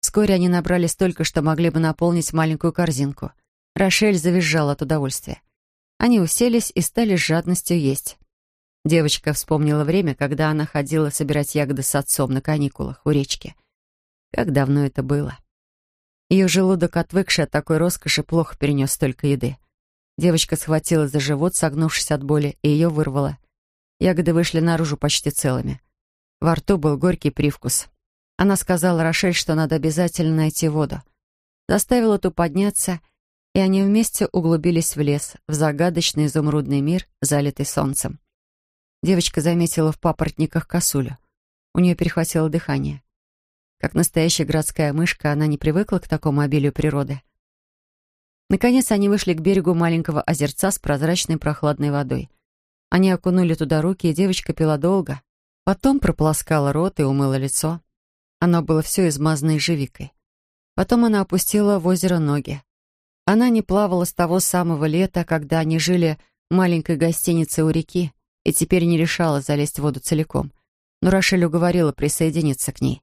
Вскоре они набрали столько, что могли бы наполнить маленькую корзинку. Рошель завизжала от удовольствия. Они уселись и стали с жадностью есть. Девочка вспомнила время, когда она ходила собирать ягоды с отцом на каникулах у речки. Как давно это было. Ее желудок, отвыкший от такой роскоши, плохо перенес столько еды. Девочка схватила за живот, согнувшись от боли, и ее вырвало. Ягоды вышли наружу почти целыми. Во рту был горький привкус. Она сказала Рошель, что надо обязательно найти воду. Заставила ту подняться, и они вместе углубились в лес, в загадочный изумрудный мир, залитый солнцем. Девочка заметила в папоротниках косулю. У нее перехватило дыхание. Как настоящая городская мышка, она не привыкла к такому обилию природы. Наконец они вышли к берегу маленького озерца с прозрачной прохладной водой. Они окунули туда руки, и девочка пила долго. Потом прополоскала рот и умыла лицо. Оно было все измазано ежевикой. Потом она опустила в озеро ноги. Она не плавала с того самого лета, когда они жили в маленькой гостинице у реки, и теперь не решала залезть в воду целиком. Но Рошель уговорила присоединиться к ней.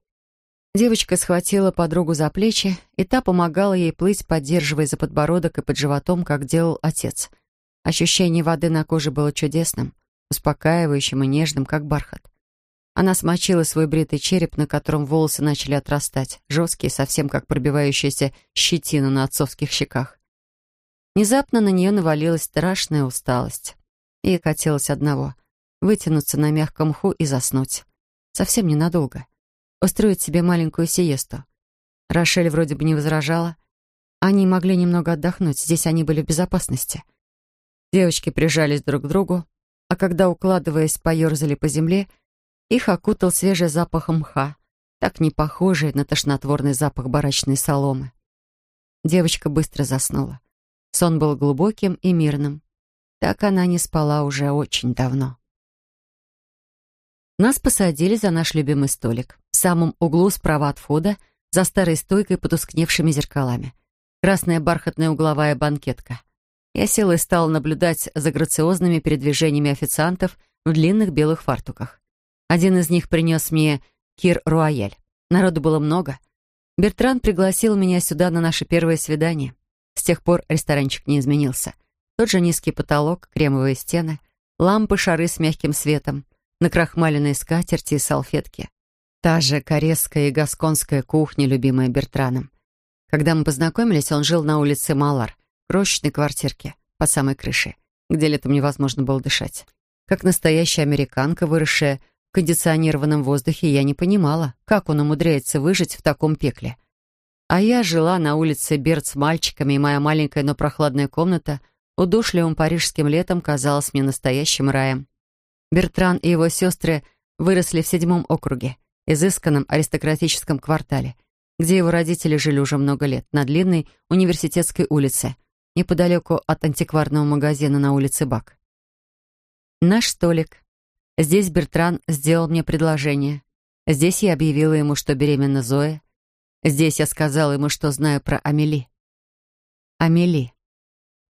Девочка схватила подругу за плечи, и та помогала ей плыть, поддерживая за подбородок и под животом, как делал отец. Ощущение воды на коже было чудесным, успокаивающим и нежным, как бархат. Она смочила свой бритый череп, на котором волосы начали отрастать, жесткие, совсем как пробивающаяся щетина на отцовских щеках. Внезапно на нее навалилась страшная усталость. Ей хотелось одного — вытянуться на мягком мху и заснуть. Совсем ненадолго. Устроить себе маленькую сиесту. Рошель вроде бы не возражала. Они могли немного отдохнуть, здесь они были в безопасности. Девочки прижались друг к другу, а когда, укладываясь, поерзали по земле, их окутал свежий запах мха, так не похожий на тошнотворный запах барачной соломы. Девочка быстро заснула. Сон был глубоким и мирным. Так она не спала уже очень давно. Нас посадили за наш любимый столик. В самом углу справа от входа, за старой стойкой потускневшими зеркалами. Красная бархатная угловая банкетка. Я села и стала наблюдать за грациозными передвижениями официантов в длинных белых фартуках. Один из них принес мне кир-руаяль. Народу было много. Бертран пригласил меня сюда на наше первое свидание. С тех пор ресторанчик не изменился. Тот же низкий потолок, кремовые стены, лампы, шары с мягким светом, накрахмаленные скатерти и салфетки. Та же корейская и гасконская кухня, любимая Бертраном. Когда мы познакомились, он жил на улице Малар, крошечной квартирке, под самой крышей, где летом невозможно было дышать. Как настоящая американка, выросшая в кондиционированном воздухе я не понимала, как он умудряется выжить в таком пекле. А я жила на улице Берт с мальчиками, и моя маленькая, но прохладная комната удушливым парижским летом казалась мне настоящим раем. Бертран и его сестры выросли в седьмом округе, изысканном аристократическом квартале, где его родители жили уже много лет, на длинной университетской улице, неподалеку от антикварного магазина на улице Бак. Наш столик, Здесь Бертран сделал мне предложение. Здесь я объявила ему, что беременна Зоя. Здесь я сказала ему, что знаю про Амели. Амели.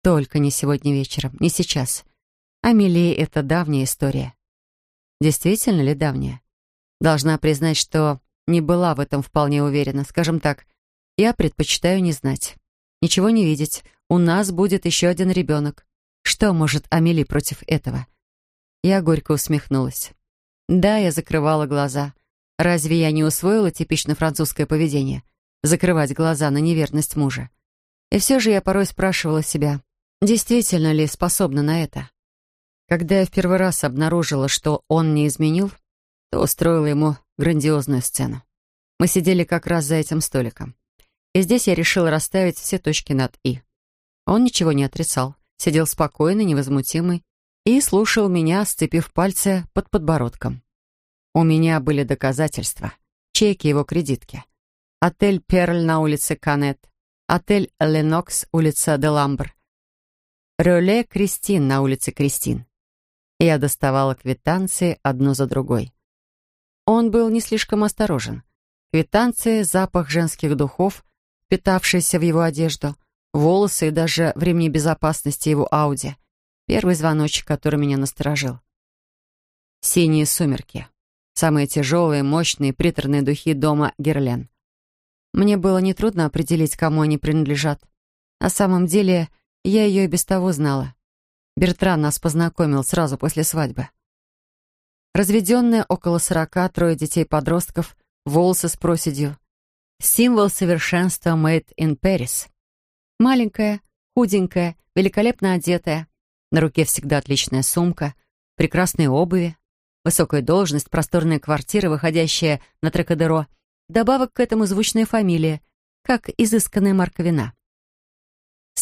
Только не сегодня вечером, не сейчас. Амели — это давняя история. Действительно ли давняя? Должна признать, что не была в этом вполне уверена. Скажем так, я предпочитаю не знать. Ничего не видеть. У нас будет еще один ребенок. Что может Амели против этого? Я горько усмехнулась. Да, я закрывала глаза. Разве я не усвоила типично французское поведение? Закрывать глаза на неверность мужа. И все же я порой спрашивала себя, действительно ли способна на это. Когда я в первый раз обнаружила, что он не изменил, то устроила ему грандиозную сцену. Мы сидели как раз за этим столиком. И здесь я решила расставить все точки над «и». Он ничего не отрицал, сидел спокойный, невозмутимый, и слушал меня, сцепив пальцы под подбородком. У меня были доказательства, чеки его кредитки. Отель «Перль» на улице Канет, отель «Ленокс», улица Деламбр, Роле Кристин на улице Кристин. Я доставала квитанции одну за другой. Он был не слишком осторожен. Квитанции, запах женских духов, питавшийся в его одежду, волосы и даже в безопасности его Ауди — Первый звоночек, который меня насторожил. Синие сумерки. Самые тяжелые, мощные, приторные духи дома Герлен. Мне было нетрудно определить, кому они принадлежат. На самом деле, я ее и без того знала. Бертран нас познакомил сразу после свадьбы. Разведенная около сорока, трое детей-подростков, волосы с проседью. Символ совершенства made in Paris. Маленькая, худенькая, великолепно одетая, на руке всегда отличная сумка, прекрасные обуви, высокая должность, просторная квартира, выходящая на Тракадеро. Добавок к этому звучная фамилия, как изысканная марка вина.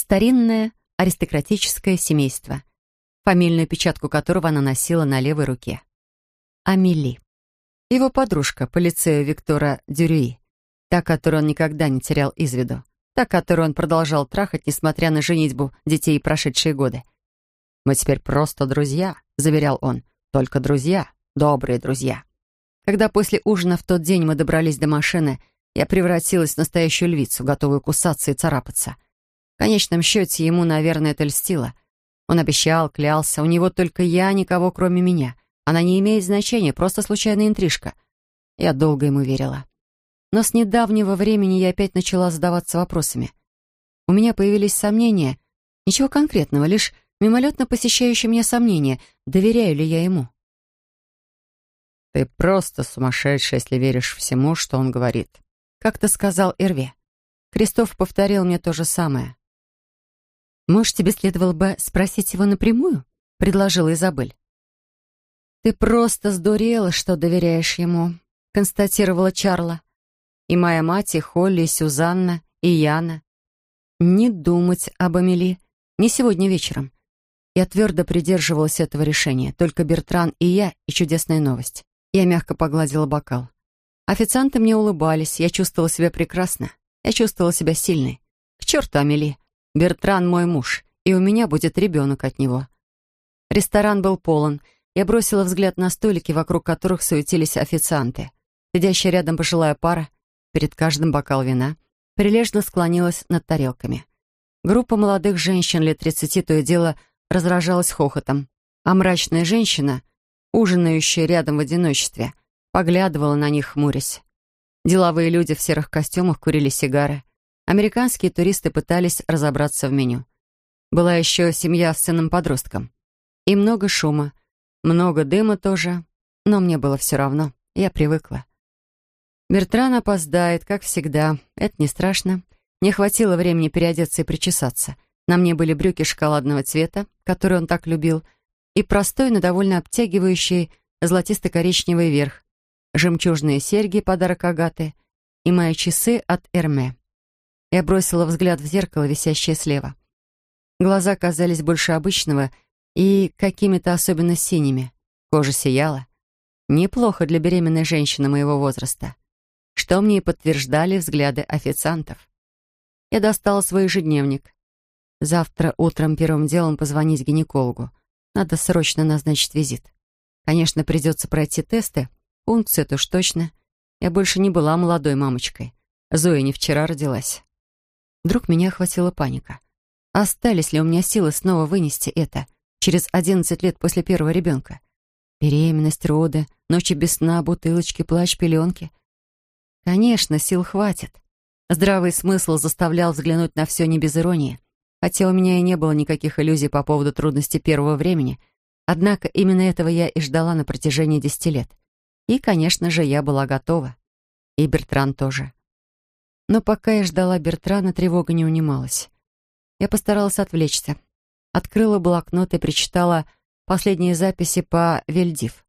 Старинное аристократическое семейство, фамильную печатку которого она носила на левой руке. Амели. Его подружка по лицею Виктора Дюрюи. Та, которую он никогда не терял из виду. Та, которую он продолжал трахать, несмотря на женитьбу детей и прошедшие годы. «Мы теперь просто друзья», — заверял он. «Только друзья, добрые друзья». Когда после ужина в тот день мы добрались до машины, я превратилась в настоящую львицу, готовую кусаться и царапаться. В конечном счете ему, наверное, это льстило. Он обещал, клялся, у него только я, никого кроме меня. Она не имеет значения, просто случайная интрижка. Я долго ему верила. Но с недавнего времени я опять начала задаваться вопросами. У меня появились сомнения. Ничего конкретного, лишь мимолетно посещающие меня сомнения, доверяю ли я ему. «Ты просто сумасшедшая, если веришь всему, что он говорит», — как-то сказал Эрве. Кристоф повторил мне то же самое. «Может, тебе следовало бы спросить его напрямую?» — предложила Изабель. «Ты просто сдурела, что доверяешь ему», — констатировала Чарла. «И моя мать, и Холли, и Сюзанна, и Яна. Не думать об Амели. Не сегодня вечером. Я твердо придерживалась этого решения. Только Бертран и я, и чудесная новость. Я мягко погладила бокал. Официанты мне улыбались, я чувствовала себя прекрасно. Я чувствовала себя сильной. К черту, Амели. Бертран мой муж, и у меня будет ребенок от него. Ресторан был полон. Я бросила взгляд на столики, вокруг которых суетились официанты. Сидящая рядом пожилая пара, перед каждым бокал вина, прилежно склонилась над тарелками. Группа молодых женщин лет тридцати то и дело разражалась хохотом, а мрачная женщина — ужинающая рядом в одиночестве, поглядывала на них, хмурясь. Деловые люди в серых костюмах курили сигары. Американские туристы пытались разобраться в меню. Была еще семья с сыном подростком. И много шума, много дыма тоже, но мне было все равно, я привыкла. Бертран опоздает, как всегда, это не страшно. Мне хватило времени переодеться и причесаться. На мне были брюки шоколадного цвета, которые он так любил, и простой, но довольно обтягивающий золотисто-коричневый верх, жемчужные серьги, подарок Агаты, и мои часы от Эрме. Я бросила взгляд в зеркало, висящее слева. Глаза казались больше обычного и какими-то особенно синими. Кожа сияла. Неплохо для беременной женщины моего возраста. Что мне и подтверждали взгляды официантов. Я достала свой ежедневник. Завтра утром первым делом позвонить гинекологу. Надо срочно назначить визит. Конечно, придется пройти тесты. Пункцию это уж точно. Я больше не была молодой мамочкой. Зоя не вчера родилась. Вдруг меня охватила паника. Остались ли у меня силы снова вынести это через одиннадцать лет после первого ребенка? Беременность, роды, ночи без сна, бутылочки, плач, пеленки. Конечно, сил хватит. Здравый смысл заставлял взглянуть на все не без иронии. Хотя у меня и не было никаких иллюзий по поводу трудностей первого времени, однако именно этого я и ждала на протяжении десяти лет. И, конечно же, я была готова. И Бертран тоже. Но пока я ждала Бертрана, тревога не унималась. Я постаралась отвлечься. Открыла блокнот и прочитала последние записи по Вельдив.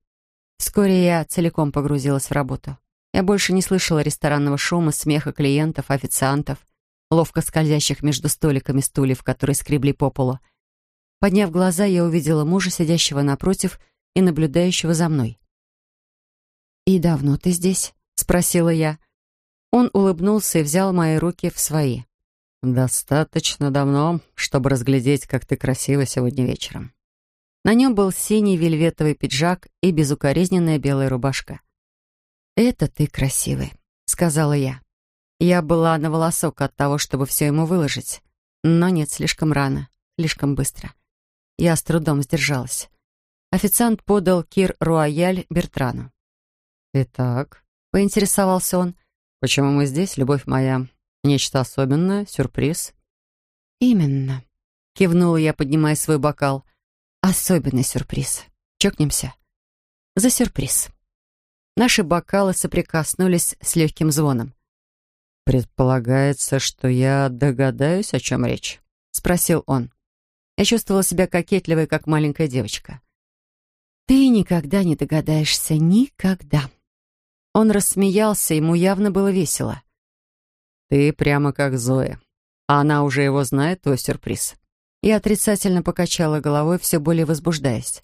Вскоре я целиком погрузилась в работу. Я больше не слышала ресторанного шума, смеха клиентов, официантов — ловко скользящих между столиками стульев, которые скребли по полу. Подняв глаза, я увидела мужа, сидящего напротив и наблюдающего за мной. «И давно ты здесь?» — спросила я. Он улыбнулся и взял мои руки в свои. «Достаточно давно, чтобы разглядеть, как ты красива сегодня вечером». На нем был синий вельветовый пиджак и безукоризненная белая рубашка. «Это ты красивый», — сказала я. Я была на волосок от того, чтобы все ему выложить. Но нет, слишком рано, слишком быстро. Я с трудом сдержалась. Официант подал кир Руаяль Бертрану. «Итак», — поинтересовался он, — «почему мы здесь, любовь моя? Нечто особенное? Сюрприз?» «Именно», — кивнула я, поднимая свой бокал. «Особенный сюрприз. Чокнемся?» «За сюрприз». Наши бокалы соприкоснулись с легким звоном. «Предполагается, что я догадаюсь, о чем речь?» — спросил он. Я чувствовала себя кокетливой, как маленькая девочка. «Ты никогда не догадаешься, никогда». Он рассмеялся, ему явно было весело. «Ты прямо как Зоя. А она уже его знает, твой сюрприз». Я отрицательно покачала головой, все более возбуждаясь.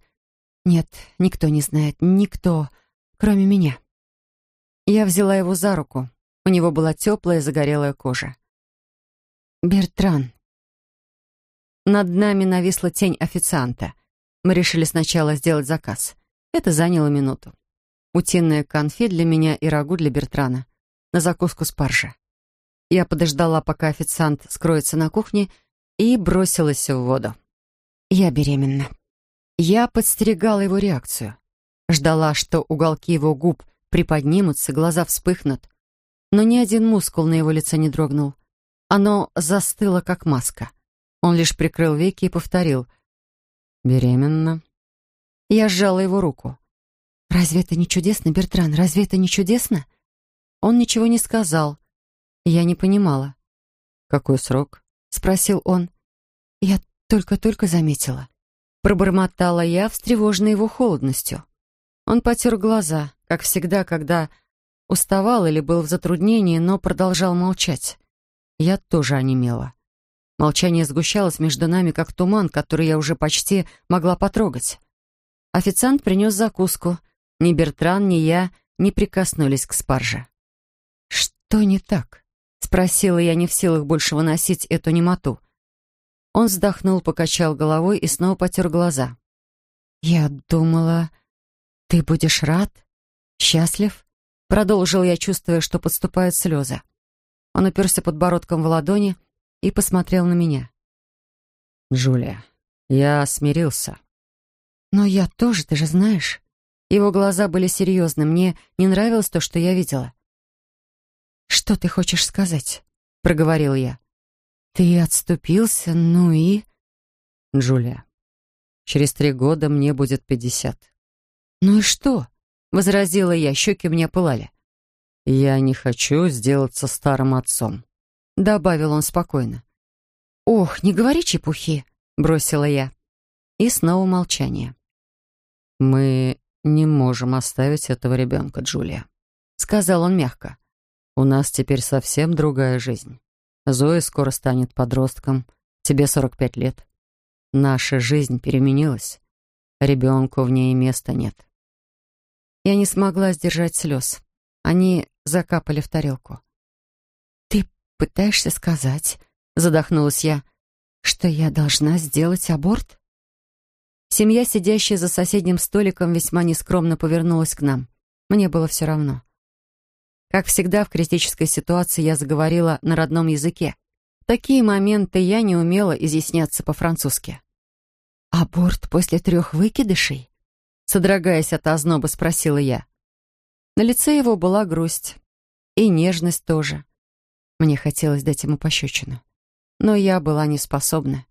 «Нет, никто не знает, никто, кроме меня». Я взяла его за руку. У него была теплая загорелая кожа. «Бертран». Над нами нависла тень официанта. Мы решили сначала сделать заказ. Это заняло минуту. Утиные конфи для меня и рагу для Бертрана. На закуску спаржа. Я подождала, пока официант скроется на кухне, и бросилась в воду. Я беременна. Я подстерегала его реакцию. Ждала, что уголки его губ приподнимутся, глаза вспыхнут. Но ни один мускул на его лице не дрогнул. Оно застыло, как маска. Он лишь прикрыл веки и повторил «Беременна». Я сжала его руку. «Разве это не чудесно, Бертран? Разве это не чудесно?» Он ничего не сказал. Я не понимала. «Какой срок?» — спросил он. «Я только-только заметила». Пробормотала я, встревоженная его холодностью. Он потер глаза, как всегда, когда уставал или был в затруднении, но продолжал молчать. Я тоже онемела. Молчание сгущалось между нами, как туман, который я уже почти могла потрогать. Официант принес закуску. Ни Бертран, ни я не прикоснулись к спарже. «Что не так?» — спросила я, не в силах больше выносить эту немоту. Он вздохнул, покачал головой и снова потер глаза. «Я думала, ты будешь рад? Счастлив?» Продолжил я, чувствуя, что подступают слезы. Он уперся подбородком в ладони и посмотрел на меня. «Джулия, я смирился». «Но я тоже, ты же знаешь». Его глаза были серьезны, мне не нравилось то, что я видела. «Что ты хочешь сказать?» — проговорил я. «Ты отступился, ну и...» «Джулия, через три года мне будет пятьдесят». «Ну и что?» — возразила я, щеки мне пылали. «Я не хочу сделаться старым отцом», — добавил он спокойно. «Ох, не говори чепухи», — бросила я. И снова молчание. «Мы не можем оставить этого ребенка, Джулия», — сказал он мягко. «У нас теперь совсем другая жизнь. Зоя скоро станет подростком, тебе 45 лет. Наша жизнь переменилась. Ребенку в ней места нет. Я не смогла сдержать слез. Они закапали в тарелку. «Ты пытаешься сказать, — задохнулась я, — что я должна сделать аборт?» Семья, сидящая за соседним столиком, весьма нескромно повернулась к нам. Мне было все равно. Как всегда, в критической ситуации я заговорила на родном языке. В такие моменты я не умела изъясняться по-французски. «Аборт после трех выкидышей?» Содрогаясь от озноба, спросила я. На лице его была грусть. И нежность тоже. Мне хотелось дать ему пощечину. Но я была не способна.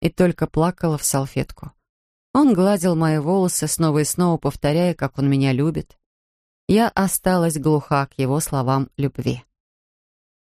И только плакала в салфетку. Он гладил мои волосы, снова и снова повторяя, как он меня любит. Я осталась глуха к его словам любви.